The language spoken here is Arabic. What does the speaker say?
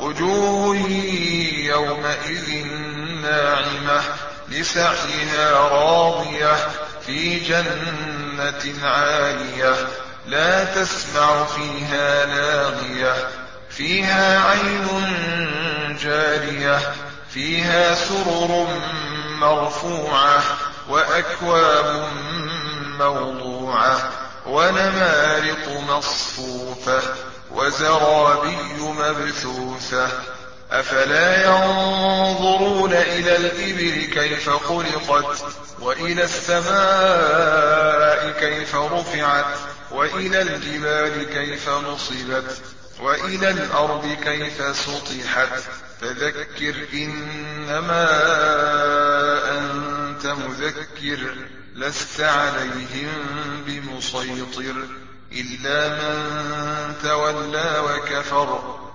وجوه يومئذ ناعمة لسعيها راضية في جنة عالية لا تسمع فيها لاغية فيها عين جارية فيها سرر مرفوعة وأكواب موضوعة ونمارق مصفوفة وزرابي مبثوثة أفلا ينظرون إلى الإبل كيف خلقت وإلى السماء كيف رفعت وإلى الجبال كيف نصبت وإلى الأرض كيف سطحت. فذكر إنما أنت مذكر لست عليهم بمسيطر إلا من تولى وكفر.